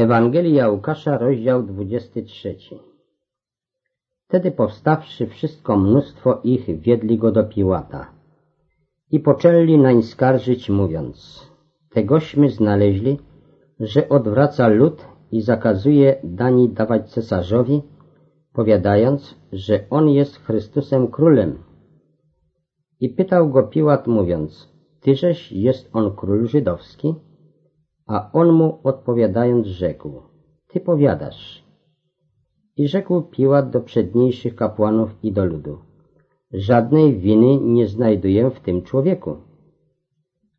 Ewangelia Łukasza, rozdział 23 Wtedy powstawszy wszystko mnóstwo ich, wiedli go do Piłata i poczęli nań skarżyć, mówiąc Tegośmy znaleźli, że odwraca lud i zakazuje dani dawać cesarzowi, powiadając, że on jest Chrystusem królem. I pytał go Piłat, mówiąc Tyżeś jest on król żydowski? A on mu odpowiadając rzekł, Ty powiadasz. I rzekł Piłat do przedniejszych kapłanów i do ludu, Żadnej winy nie znajduję w tym człowieku.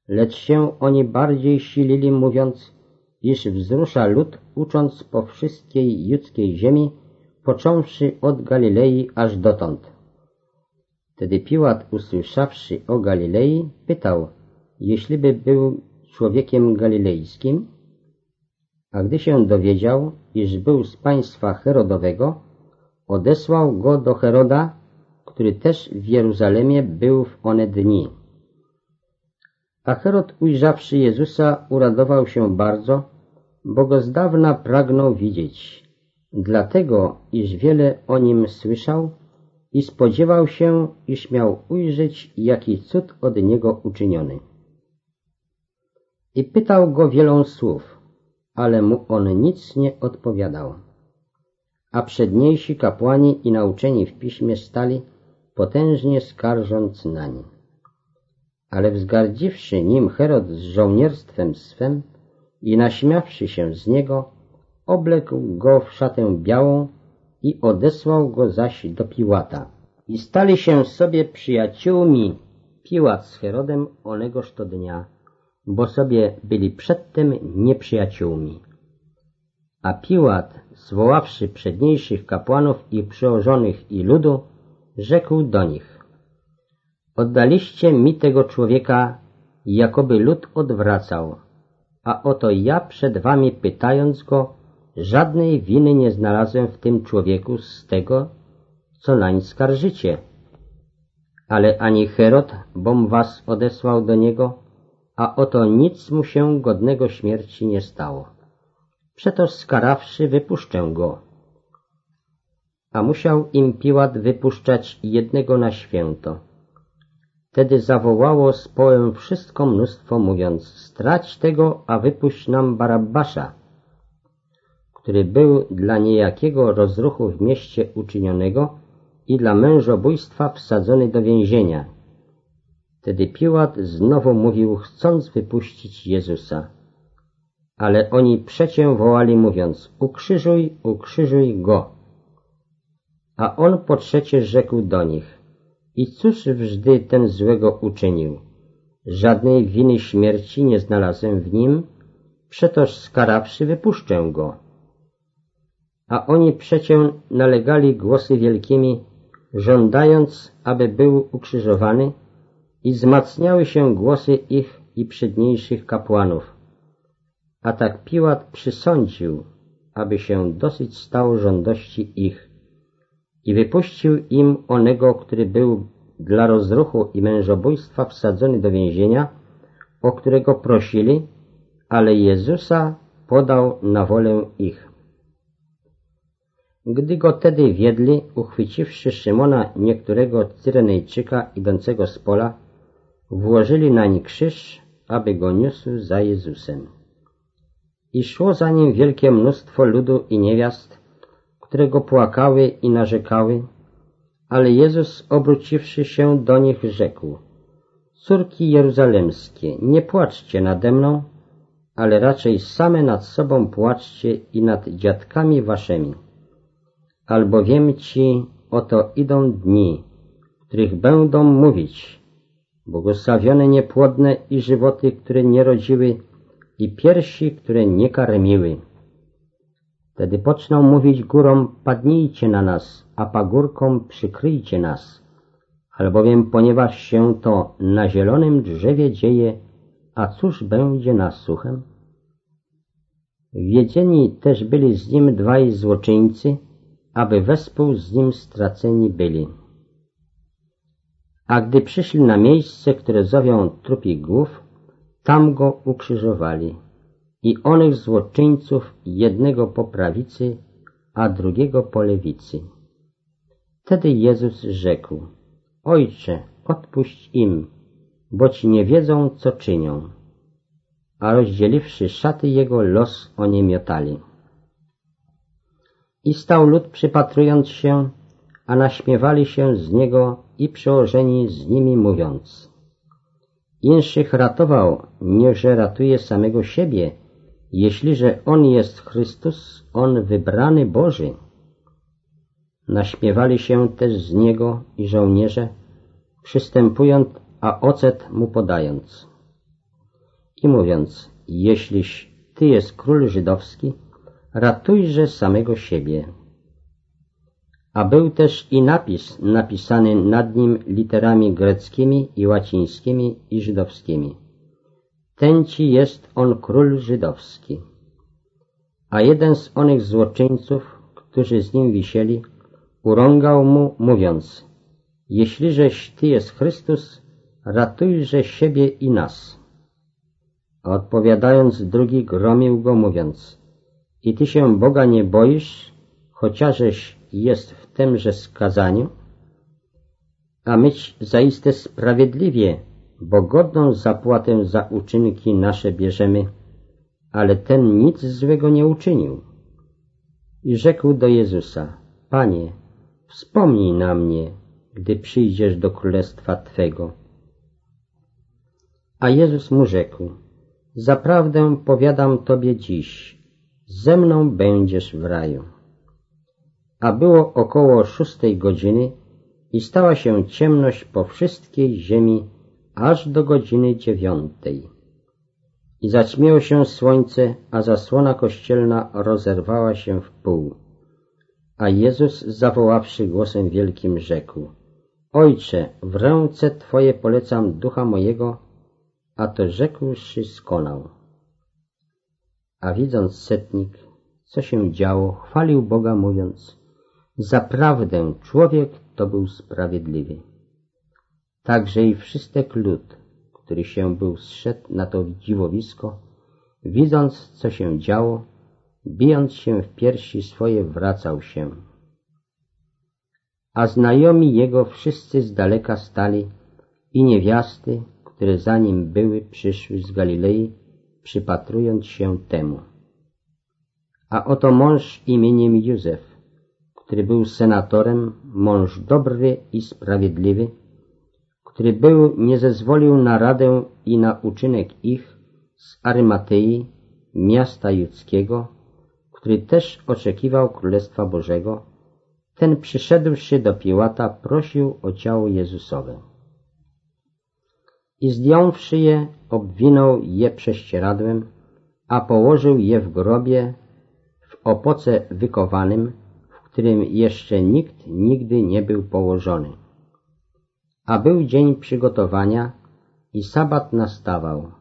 Lecz się oni bardziej silili, mówiąc, iż wzrusza lud, ucząc po wszystkiej judzkiej ziemi, począwszy od Galilei aż dotąd. Wtedy Piłat, usłyszawszy o Galilei, pytał, jeśliby był człowiekiem galilejskim, a gdy się dowiedział, iż był z państwa Herodowego, odesłał go do Heroda, który też w Jeruzalemie był w one dni. A Herod ujrzawszy Jezusa uradował się bardzo, bo go z dawna pragnął widzieć, dlatego iż wiele o nim słyszał i spodziewał się, iż miał ujrzeć jaki cud od niego uczyniony. I pytał go wielą słów, ale mu on nic nie odpowiadał. A przedniejsi kapłani i nauczeni w piśmie stali, potężnie skarżąc nań. Ale wzgardziwszy nim Herod z żołnierstwem swem i naśmiawszy się z niego, oblekł go w szatę białą i odesłał go zaś do Piłata. I stali się sobie przyjaciółmi Piłat z Herodem onegoż to dnia, bo sobie byli przedtem nieprzyjaciółmi. A Piłat, zwoławszy przedniejszych kapłanów i przełożonych i ludu, rzekł do nich Oddaliście mi tego człowieka, jakoby lud odwracał, a oto ja przed wami pytając go, żadnej winy nie znalazłem w tym człowieku z tego, co nań skarżycie. Ale ani Herod, bom was odesłał do niego, a oto nic mu się godnego śmierci nie stało. Przeto skarawszy wypuszczę go. A musiał im Piłat wypuszczać jednego na święto. Wtedy zawołało z połem wszystko mnóstwo, mówiąc, strać tego, a wypuść nam Barabbasza, który był dla niejakiego rozruchu w mieście uczynionego i dla mężobójstwa wsadzony do więzienia. Wtedy Piłat znowu mówił, chcąc wypuścić Jezusa. Ale oni przecie wołali, mówiąc, ukrzyżuj, ukrzyżuj Go. A on po trzecie rzekł do nich, i cóż wżdy ten złego uczynił? Żadnej winy śmierci nie znalazłem w nim, przetoż skarawszy wypuszczę go. A oni przecie nalegali głosy wielkimi, żądając, aby był ukrzyżowany i wzmacniały się głosy ich i przedniejszych kapłanów. A tak Piłat przysądził, aby się dosyć stało żądości ich i wypuścił im onego, który był dla rozruchu i mężobójstwa wsadzony do więzienia, o którego prosili, ale Jezusa podał na wolę ich. Gdy go tedy wiedli, uchwyciwszy Szymona, niektórego Cyrenejczyka idącego z pola, włożyli nań krzyż, aby go niósł za Jezusem. I szło za nim wielkie mnóstwo ludu i niewiast, którego płakały i narzekały, ale Jezus obróciwszy się do nich rzekł Córki jeruzalemskie, nie płaczcie nade mną, ale raczej same nad sobą płaczcie i nad dziadkami waszymi. Albowiem ci oto idą dni, których będą mówić błogosławione niepłodne i żywoty, które nie rodziły i piersi, które nie karmiły. Wtedy poczną mówić górom, padnijcie na nas, a pagórkom przykryjcie nas, albowiem ponieważ się to na zielonym drzewie dzieje, a cóż będzie na suchem? Wiedzieni też byli z nim dwaj złoczyńcy, aby wespół z nim straceni byli. A gdy przyszli na miejsce, które zowią trupi głów, tam go ukrzyżowali i onych złoczyńców jednego po prawicy, a drugiego po lewicy. Wtedy Jezus rzekł, Ojcze, odpuść im, bo ci nie wiedzą, co czynią. A rozdzieliwszy szaty jego, los oni miotali. I stał lud przypatrując się, a naśmiewali się z niego i przełożeni z nimi mówiąc. Inszych ratował, nie że ratuje samego siebie, jeśliże On jest Chrystus, On wybrany Boży. Naśmiewali się też z Niego i żołnierze, przystępując, a ocet Mu podając. I mówiąc, jeśliś Ty jest król żydowski, ratujże samego siebie. A był też i napis napisany nad nim literami greckimi i łacińskimi i żydowskimi. Ten ci jest on król żydowski. A jeden z onych złoczyńców, którzy z nim wisieli, urągał mu, mówiąc, jeśliżeś Ty jest Chrystus, ratujże siebie i nas. A odpowiadając drugi gromił go, mówiąc, i Ty się Boga nie boisz, chociażeś jest w temże skazaniu? A myć zaiste sprawiedliwie, bo godną zapłatę za uczynki nasze bierzemy, ale ten nic złego nie uczynił. I rzekł do Jezusa, Panie, wspomnij na mnie, gdy przyjdziesz do królestwa Twego. A Jezus mu rzekł, Zaprawdę powiadam Tobie dziś, ze mną będziesz w raju. A było około szóstej godziny i stała się ciemność po wszystkiej ziemi aż do godziny dziewiątej. I zaćmiło się słońce, a zasłona kościelna rozerwała się w pół. A Jezus zawoławszy głosem wielkim rzekł Ojcze, w ręce Twoje polecam ducha mojego, a to rzekłszy skonał. A widząc setnik, co się działo, chwalił Boga mówiąc Zaprawdę człowiek to był sprawiedliwy. Także i wszystek lud, który się był zszedł na to dziwowisko, widząc, co się działo, bijąc się w piersi swoje, wracał się. A znajomi jego wszyscy z daleka stali i niewiasty, które za nim były, przyszły z Galilei, przypatrując się temu. A oto mąż imieniem Józef, który był senatorem, mąż dobry i sprawiedliwy, który był nie zezwolił na radę i na uczynek ich z Arymatei, miasta judzkiego, który też oczekiwał Królestwa Bożego, ten przyszedłszy do Piłata prosił o ciało Jezusowe. I zdjąwszy je, obwinął je prześcieradłem, a położył je w grobie w opoce wykowanym, którym jeszcze nikt nigdy nie był położony. A był dzień przygotowania i sabat nastawał.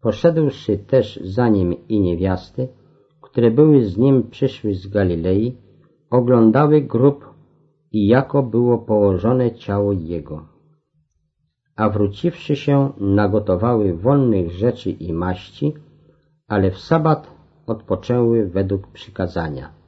Poszedłszy też za nim i niewiasty, które były z nim przyszły z Galilei, oglądały grób i jako było położone ciało jego. A wróciwszy się, nagotowały wolnych rzeczy i maści, ale w sabat odpoczęły według przykazania.